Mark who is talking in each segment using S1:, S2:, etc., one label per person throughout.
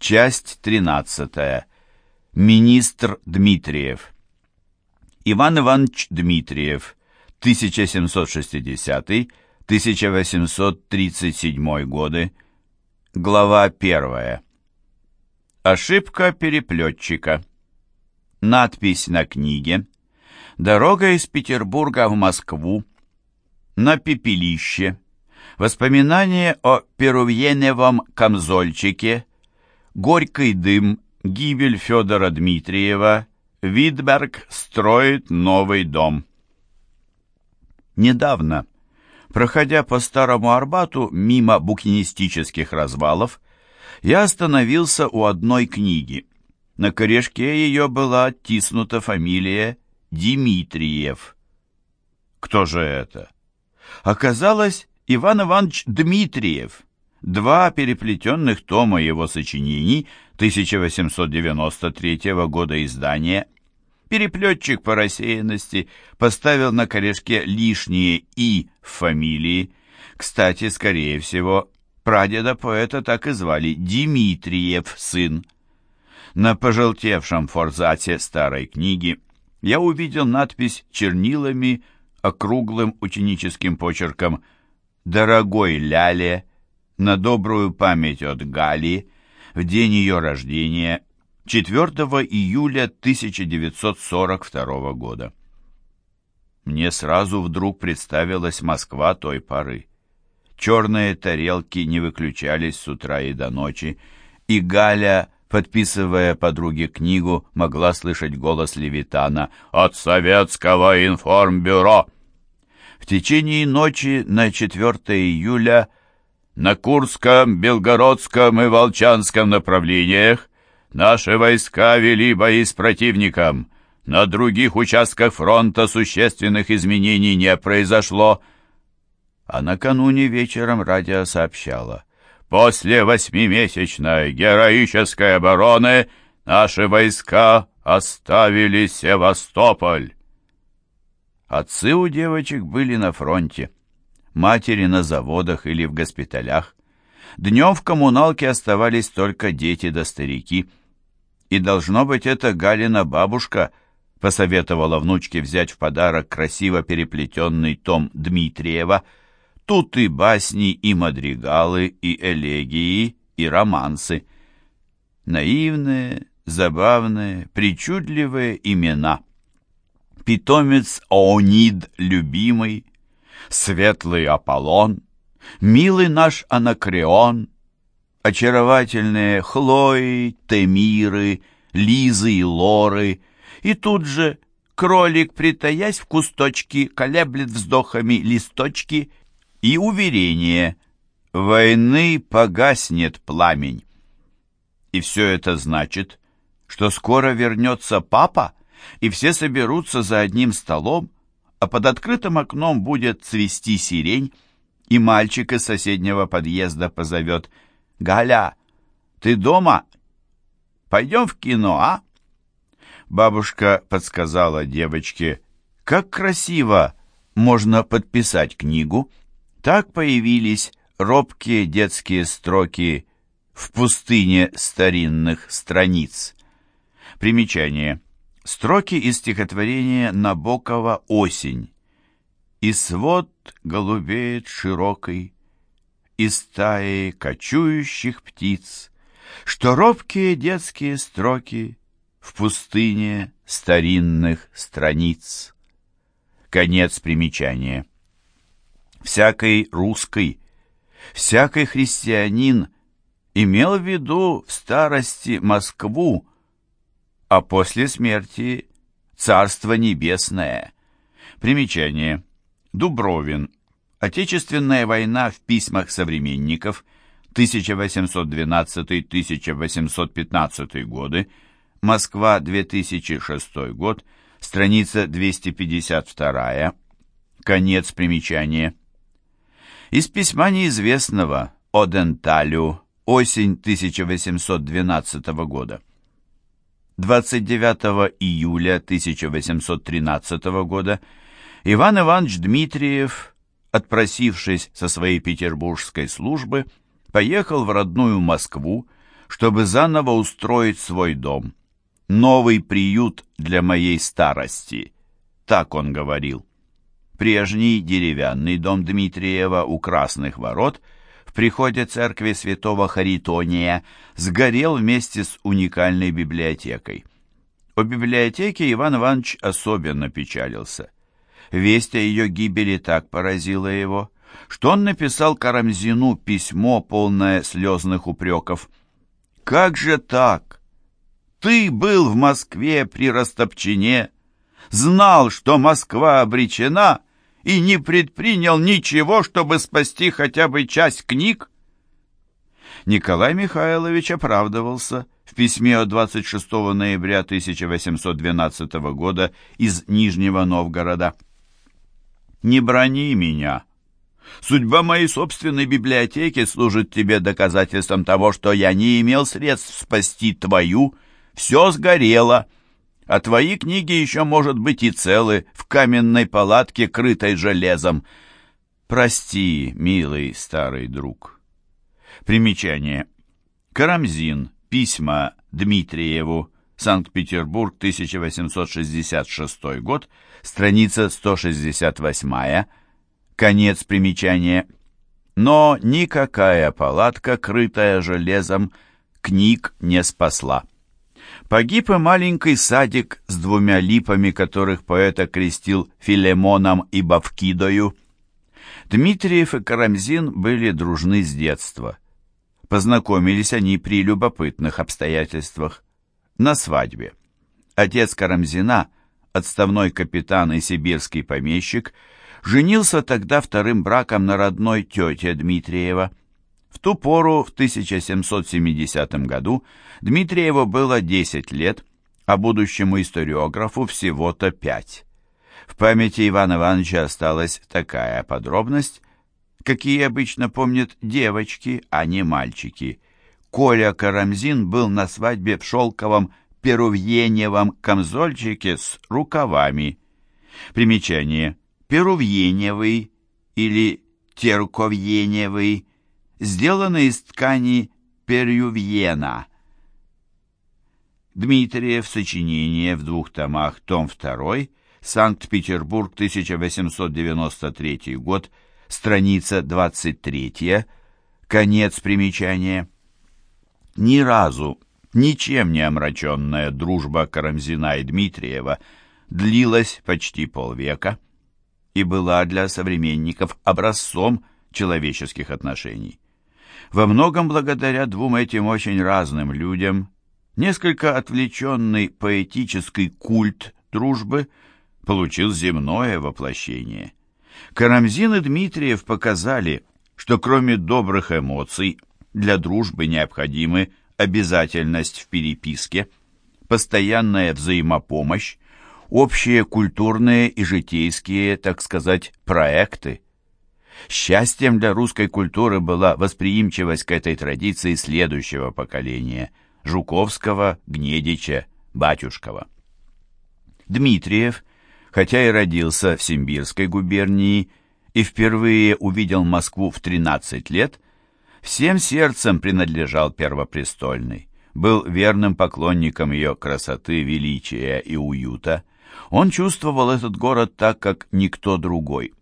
S1: Часть 13. Министр Дмитриев. Иван Иванович Дмитриев, 1760-1837 годы. Глава 1. Ошибка переплетчика. Надпись на книге. Дорога из Петербурга в Москву. На пепелище. Воспоминания о перувьеневом камзольчике. Горький дым, гибель Федора Дмитриева, Витберг строит новый дом. Недавно, проходя по Старому Арбату мимо букинистических развалов, я остановился у одной книги. На корешке ее была оттиснута фамилия Дмитриев. Кто же это? Оказалось, Иван Иванович Дмитриев – Два переплетенных тома его сочинений 1893 года издания переплетчик по рассеянности поставил на корешке лишние «и» в фамилии. Кстати, скорее всего, прадеда поэта так и звали Дмитриев сын. На пожелтевшем форзате старой книги я увидел надпись чернилами округлым ученическим почерком «Дорогой Ляле», на добрую память от Гали в день ее рождения 4 июля 1942 года. Мне сразу вдруг представилась Москва той поры. Черные тарелки не выключались с утра и до ночи, и Галя, подписывая подруге книгу, могла слышать голос Левитана «От Советского информбюро». В течение ночи на 4 июля на Курском, Белгородском и Волчанском направлениях наши войска вели бои с противником. На других участках фронта существенных изменений не произошло. А накануне вечером радио сообщало. После восьмимесячной героической обороны наши войска оставили Севастополь. Отцы у девочек были на фронте матери на заводах или в госпиталях. Днем в коммуналке оставались только дети да старики. И должно быть, это Галина бабушка посоветовала внучке взять в подарок красиво переплетенный том Дмитриева. Тут и басни, и мадригалы, и элегии, и романсы. Наивные, забавные, причудливые имена. Питомец Оонид любимый, светлый Аполлон, милый наш Анакреон, очаровательные Хлои, Темиры, Лизы и Лоры, и тут же кролик, притаясь в кусточки, колеблет вздохами листочки и уверение «Войны погаснет пламень». И все это значит, что скоро вернется папа, и все соберутся за одним столом, а под открытым окном будет цвести сирень, и мальчик из соседнего подъезда позовет «Галя, ты дома? Пойдем в кино, а?» Бабушка подсказала девочке, как красиво можно подписать книгу. Так появились робкие детские строки в пустыне старинных страниц. Примечание. Строки из стихотворения Набокова «Осень». «И свод голубеет широкий, и стаи кочующих птиц, что робкие детские строки в пустыне старинных страниц». Конец примечания. Всякий русский, всякий христианин имел в виду в старости Москву, а после смерти Царство Небесное. Примечание. Дубровин. Отечественная война в письмах современников 1812-1815 годы, Москва, 2006 год, страница 252, конец примечания. Из письма неизвестного о Денталю, осень 1812 года. 29 июля 1813 года Иван Иванович Дмитриев, отпросившись со своей петербургской службы, поехал в родную Москву, чтобы заново устроить свой дом. Новый приют для моей старости. Так он говорил. Прежний деревянный дом Дмитриева у Красных ворот в приходе церкви святого Харитония сгорел вместе с уникальной библиотекой. О библиотеке Иван Иванович особенно печалился. Весть о ее гибели так поразила его, что он написал Карамзину письмо, полное слезных упреков. «Как же так? Ты был в Москве при Растопчине, знал, что Москва обречена, и не предпринял ничего, чтобы спасти хотя бы часть книг? Николай Михайлович оправдывался в письме от 26 ноября 1812 года из Нижнего Новгорода. «Не брони меня. Судьба моей собственной библиотеки служит тебе доказательством того, что я не имел средств спасти твою. Все сгорело» а твои книги еще, может быть, и целы в каменной палатке, крытой железом. Прости, милый старый друг. Примечание. Карамзин. Письма Дмитриеву. Санкт-Петербург, 1866 год. Страница 168. Конец примечания. Но никакая палатка, крытая железом, книг не спасла. Погиб и маленький садик с двумя липами, которых поэт окрестил Филемоном и Бавкидою. Дмитриев и Карамзин были дружны с детства. Познакомились они при любопытных обстоятельствах. На свадьбе. Отец Карамзина, отставной капитан и сибирский помещик, женился тогда вторым браком на родной тете Дмитриева – в ту пору, в 1770 году, Дмитриеву было 10 лет, а будущему историографу всего-то 5. В памяти Ивана Ивановича осталась такая подробность, какие обычно помнят девочки, а не мальчики. Коля Карамзин был на свадьбе в шелковом перувьеневом камзольчике с рукавами. Примечание. Перувьеневый или терковьеневый сделаны из ткани перювьена. Дмитриев сочинение в двух томах, том 2, Санкт-Петербург, 1893 год, страница 23, конец примечания. Ни разу, ничем не омраченная дружба Карамзина и Дмитриева длилась почти полвека и была для современников образцом человеческих отношений. Во многом благодаря двум этим очень разным людям несколько отвлеченный поэтический культ дружбы получил земное воплощение. Карамзин и Дмитриев показали, что кроме добрых эмоций для дружбы необходимы обязательность в переписке, постоянная взаимопомощь, общие культурные и житейские, так сказать, проекты – Счастьем для русской культуры была восприимчивость к этой традиции следующего поколения – Жуковского, Гнедича, Батюшкова. Дмитриев, хотя и родился в Симбирской губернии и впервые увидел Москву в 13 лет, всем сердцем принадлежал Первопрестольной, был верным поклонником ее красоты, величия и уюта. Он чувствовал этот город так, как никто другой –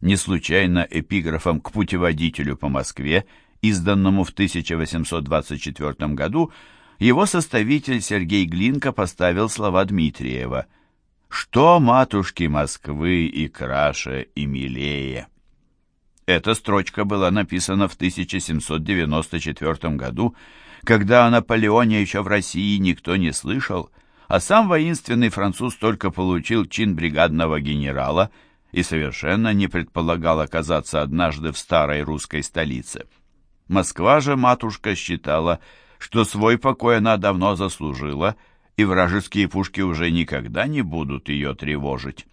S1: не случайно эпиграфом к путеводителю по Москве, изданному в 1824 году, его составитель Сергей Глинка поставил слова Дмитриева «Что матушки Москвы и краше, и милее». Эта строчка была написана в 1794 году, когда о Наполеоне еще в России никто не слышал, а сам воинственный француз только получил чин бригадного генерала – и совершенно не предполагал оказаться однажды в старой русской столице. Москва же матушка считала, что свой покой она давно заслужила, и вражеские пушки уже никогда не будут ее тревожить.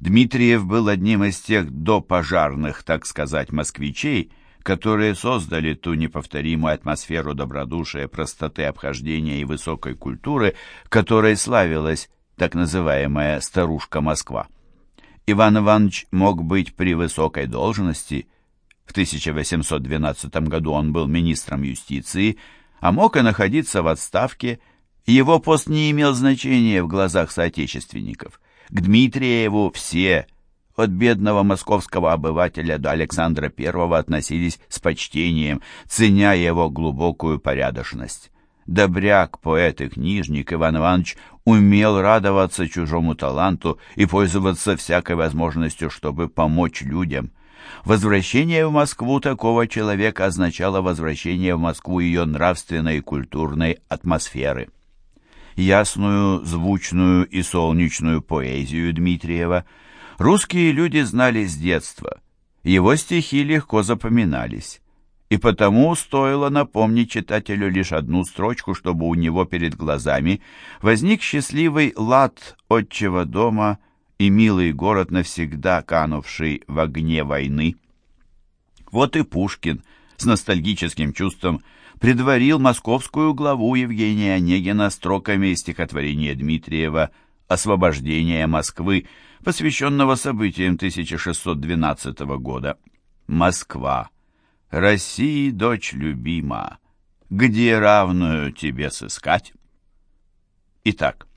S1: Дмитриев был одним из тех допожарных, так сказать, москвичей, которые создали ту неповторимую атмосферу добродушия, простоты обхождения и высокой культуры, которой славилась так называемая «старушка Москва». Иван Иванович мог быть при высокой должности. В 1812 году он был министром юстиции, а мог и находиться в отставке, его пост не имел значения в глазах соотечественников. К Дмитриеву все, от бедного московского обывателя до Александра I, относились с почтением, ценя его глубокую порядочность. Добряк, поэт и книжник Иван Иванович умел радоваться чужому таланту и пользоваться всякой возможностью, чтобы помочь людям. Возвращение в Москву такого человека означало возвращение в Москву ее нравственной и культурной атмосферы. Ясную, звучную и солнечную поэзию Дмитриева русские люди знали с детства. Его стихи легко запоминались. И потому стоило напомнить читателю лишь одну строчку, чтобы у него перед глазами возник счастливый лад отчего дома и милый город, навсегда канувший в огне войны. Вот и Пушкин с ностальгическим чувством предварил московскую главу Евгения Онегина строками стихотворения Дмитриева «Освобождение Москвы», посвященного событиям 1612 года. «Москва, России, дочь любима, где равную тебе сыскать?» Итак,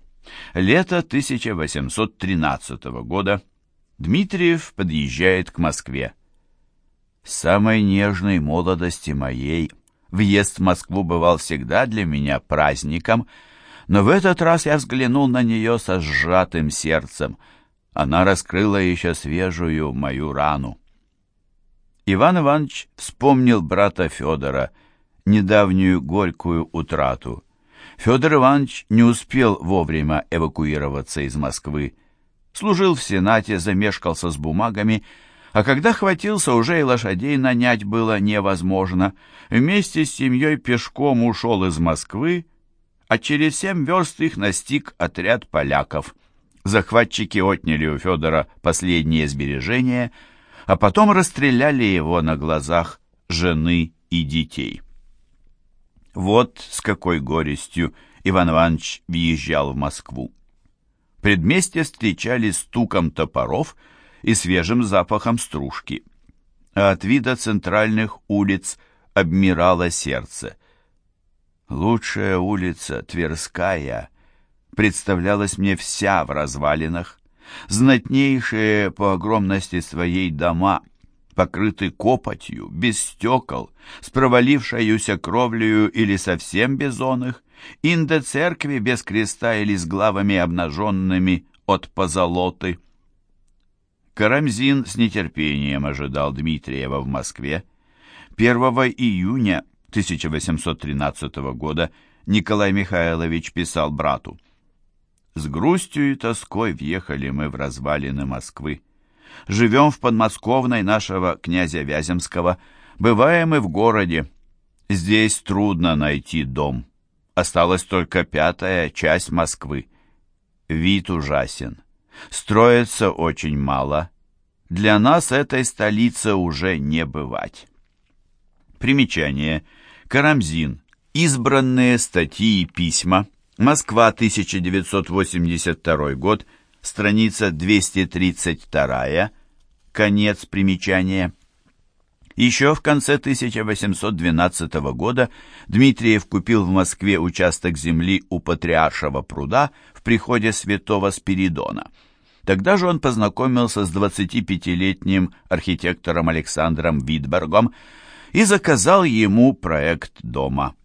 S1: лето 1813 года Дмитриев подъезжает к Москве. С самой нежной молодости моей въезд в Москву бывал всегда для меня праздником, но в этот раз я взглянул на нее со сжатым сердцем. Она раскрыла еще свежую мою рану. Иван Иванович вспомнил брата Федора, недавнюю горькую утрату. Федор Иванович не успел вовремя эвакуироваться из Москвы. Служил в Сенате, замешкался с бумагами, а когда хватился, уже и лошадей нанять было невозможно. Вместе с семьей пешком ушел из Москвы, а через семь верст их настиг отряд поляков. Захватчики отняли у Федора последние сбережения — а потом расстреляли его на глазах жены и детей. Вот с какой горестью Иван Иванович въезжал в Москву. Предместье встречали стуком топоров и свежим запахом стружки, а от вида центральных улиц обмирало сердце. Лучшая улица, Тверская, представлялась мне вся в развалинах, Знатнейшие по огромности своей дома покрыты копотью, без стекол, с провалившаюся кровлею или совсем без оных, инде церкви без креста или с главами обнаженными от позолоты. Карамзин с нетерпением ожидал Дмитриева в Москве. 1 июня 1813 года Николай Михайлович писал брату с грустью и тоской въехали мы в развалины Москвы. Живем в подмосковной нашего князя Вяземского, бываем и в городе. Здесь трудно найти дом. Осталась только пятая часть Москвы. Вид ужасен. Строится очень мало. Для нас этой столицы уже не бывать. Примечание. Карамзин. Избранные статьи и письма. Москва, 1982 год, страница 232, конец примечания. Еще в конце 1812 года Дмитриев купил в Москве участок земли у Патриаршего пруда в приходе святого Спиридона. Тогда же он познакомился с 25-летним архитектором Александром Витбергом и заказал ему проект дома.